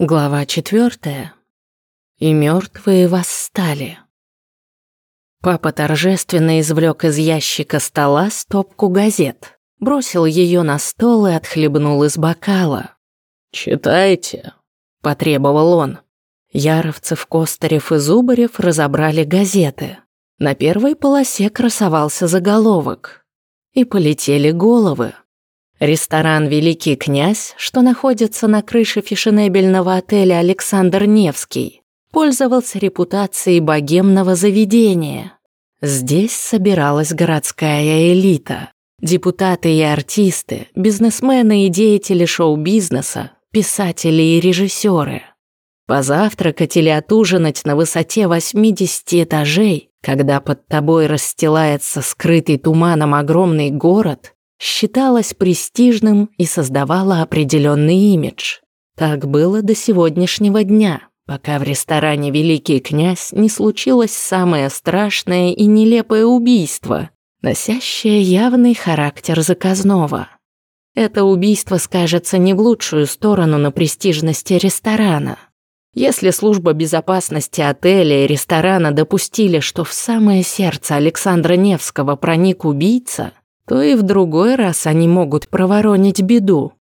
Глава четвертая. И мертвые восстали. Папа торжественно извлек из ящика стола стопку газет, бросил ее на стол и отхлебнул из бокала. «Читайте», — потребовал он. Яровцев, Костарев и Зубарев разобрали газеты. На первой полосе красовался заголовок. И полетели головы. Ресторан «Великий князь», что находится на крыше фешенебельного отеля «Александр Невский», пользовался репутацией богемного заведения. Здесь собиралась городская элита. Депутаты и артисты, бизнесмены и деятели шоу-бизнеса, писатели и режиссеры. Позавтракать или отужинать на высоте 80 этажей, когда под тобой расстилается скрытый туманом огромный город, считалось престижным и создавало определенный имидж. Так было до сегодняшнего дня, пока в ресторане «Великий князь» не случилось самое страшное и нелепое убийство, носящее явный характер заказного. Это убийство скажется не в лучшую сторону на престижности ресторана. Если служба безопасности отеля и ресторана допустили, что в самое сердце Александра Невского проник убийца, то и в другой раз они могут проворонить беду.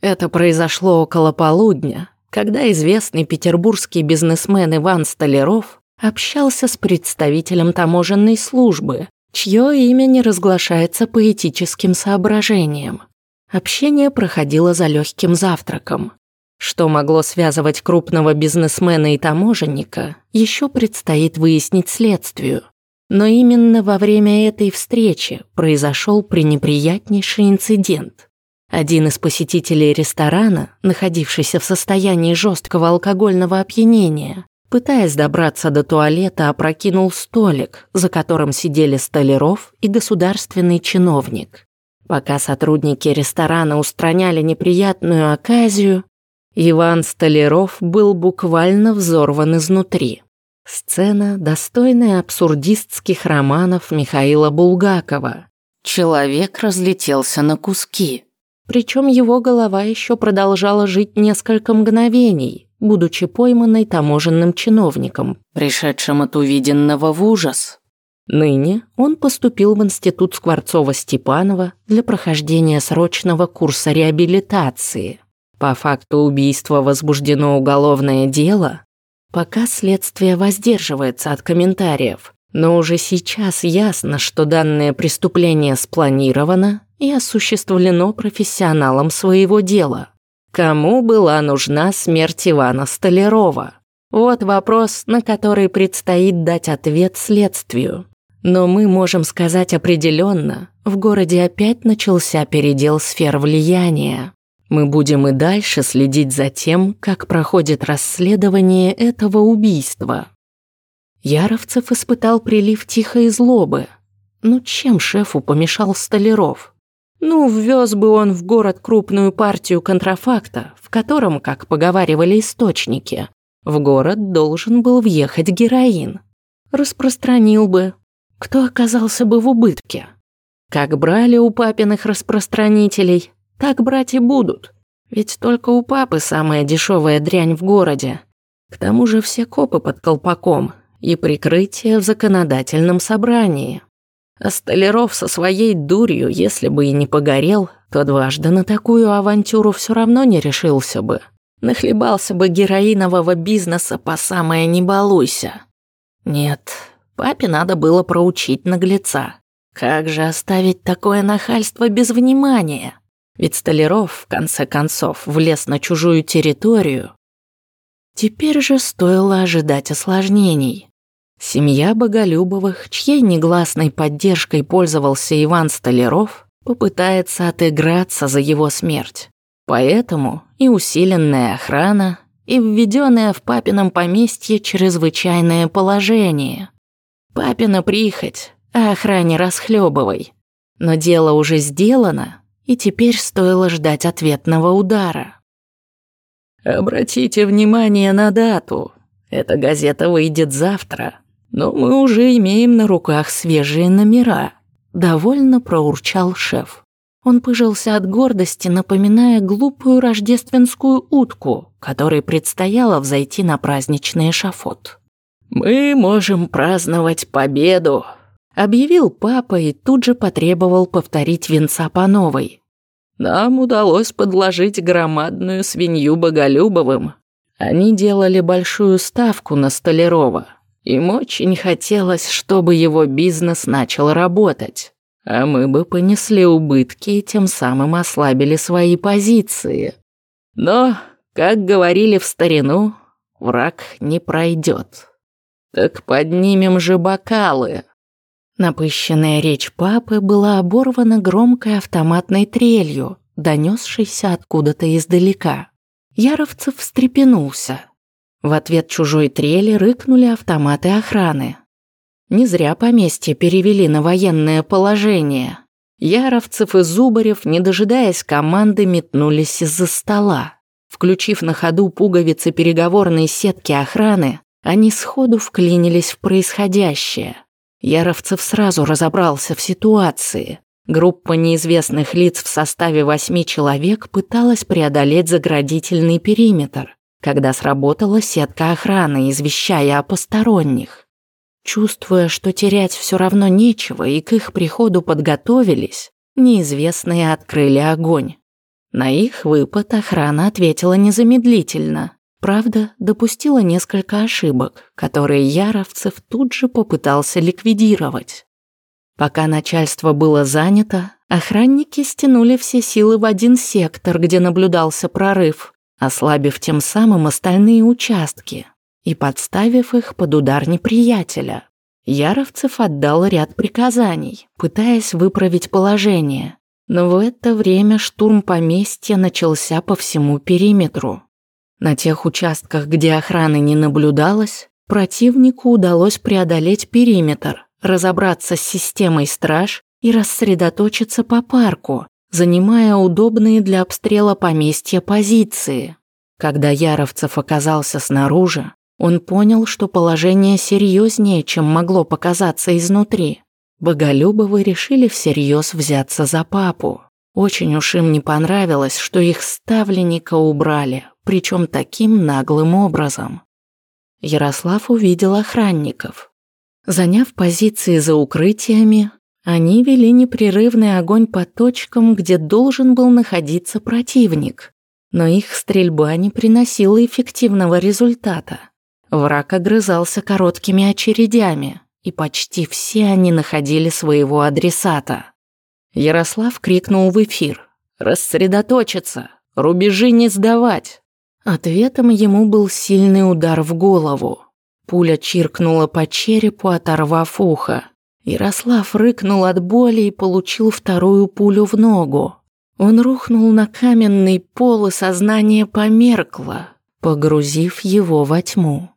Это произошло около полудня, когда известный петербургский бизнесмен Иван Столяров общался с представителем таможенной службы, чье имя не разглашается по этическим соображениям. Общение проходило за легким завтраком. Что могло связывать крупного бизнесмена и таможенника, еще предстоит выяснить следствию. Но именно во время этой встречи произошел пренеприятнейший инцидент. Один из посетителей ресторана, находившийся в состоянии жесткого алкогольного опьянения, пытаясь добраться до туалета, опрокинул столик, за которым сидели столяров и государственный чиновник. Пока сотрудники ресторана устраняли неприятную оказию, Иван Столяров был буквально взорван изнутри. Сцена, достойная абсурдистских романов Михаила Булгакова. Человек разлетелся на куски. Причем его голова еще продолжала жить несколько мгновений, будучи пойманной таможенным чиновником, пришедшим от увиденного в ужас. Ныне он поступил в институт Скворцова-Степанова для прохождения срочного курса реабилитации. По факту убийства возбуждено уголовное дело, Пока следствие воздерживается от комментариев, но уже сейчас ясно, что данное преступление спланировано и осуществлено профессионалом своего дела. Кому была нужна смерть Ивана Столярова? Вот вопрос, на который предстоит дать ответ следствию. Но мы можем сказать определенно, в городе опять начался передел сфер влияния. Мы будем и дальше следить за тем, как проходит расследование этого убийства. Яровцев испытал прилив тихой злобы. Ну чем шефу помешал Столяров? Ну, ввез бы он в город крупную партию контрафакта, в котором, как поговаривали источники, в город должен был въехать героин. Распространил бы. Кто оказался бы в убытке? Как брали у папиных распространителей, так брать и будут. Ведь только у папы самая дешевая дрянь в городе. К тому же все копы под колпаком и прикрытие в законодательном собрании. А Столяров со своей дурью, если бы и не погорел, то дважды на такую авантюру все равно не решился бы. Нахлебался бы героинового бизнеса по самое не балуйся. Нет, папе надо было проучить наглеца. Как же оставить такое нахальство без внимания? Ведь Столяров, в конце концов, влез на чужую территорию. Теперь же стоило ожидать осложнений. Семья Боголюбовых, чьей негласной поддержкой пользовался Иван Столяров, попытается отыграться за его смерть. Поэтому и усиленная охрана, и введенное в папином поместье чрезвычайное положение. Папина прихоть, а охране расхлебывай. Но дело уже сделано, и теперь стоило ждать ответного удара. «Обратите внимание на дату. Эта газета выйдет завтра, но мы уже имеем на руках свежие номера», — довольно проурчал шеф. Он пыжился от гордости, напоминая глупую рождественскую утку, которой предстояло взойти на праздничный эшафот. «Мы можем праздновать победу», — объявил папа и тут же потребовал повторить венца по новой. «Нам удалось подложить громадную свинью Боголюбовым. Они делали большую ставку на Столярова. Им очень хотелось, чтобы его бизнес начал работать а мы бы понесли убытки и тем самым ослабили свои позиции. Но, как говорили в старину, враг не пройдет. Так поднимем же бокалы. Напыщенная речь папы была оборвана громкой автоматной трелью, донесшейся откуда-то издалека. Яровцев встрепенулся. В ответ чужой трели рыкнули автоматы охраны. Не зря поместье перевели на военное положение. Яровцев и Зубарев, не дожидаясь команды, метнулись из-за стола. Включив на ходу пуговицы переговорной сетки охраны, они сходу вклинились в происходящее. Яровцев сразу разобрался в ситуации. Группа неизвестных лиц в составе восьми человек пыталась преодолеть заградительный периметр, когда сработала сетка охраны, извещая о посторонних. Чувствуя, что терять все равно нечего и к их приходу подготовились, неизвестные открыли огонь. На их выпад охрана ответила незамедлительно. Правда, допустила несколько ошибок, которые Яровцев тут же попытался ликвидировать. Пока начальство было занято, охранники стянули все силы в один сектор, где наблюдался прорыв, ослабив тем самым остальные участки и подставив их под удар неприятеля. Яровцев отдал ряд приказаний, пытаясь выправить положение. Но в это время штурм поместья начался по всему периметру. На тех участках, где охраны не наблюдалось, противнику удалось преодолеть периметр, разобраться с системой страж и рассредоточиться по парку, занимая удобные для обстрела поместья позиции. Когда Яровцев оказался снаружи, он понял, что положение серьезнее, чем могло показаться изнутри. Боголюбовы решили всерьез взяться за папу. Очень уж им не понравилось, что их ставленника убрали, причем таким наглым образом. Ярослав увидел охранников. Заняв позиции за укрытиями, они вели непрерывный огонь по точкам, где должен был находиться противник. Но их стрельба не приносила эффективного результата. Враг огрызался короткими очередями, и почти все они находили своего адресата. Ярослав крикнул в эфир «Рассредоточиться! Рубежи не сдавать!» Ответом ему был сильный удар в голову. Пуля чиркнула по черепу, оторвав ухо. Ярослав рыкнул от боли и получил вторую пулю в ногу. Он рухнул на каменный пол, и сознание померкло, погрузив его во тьму.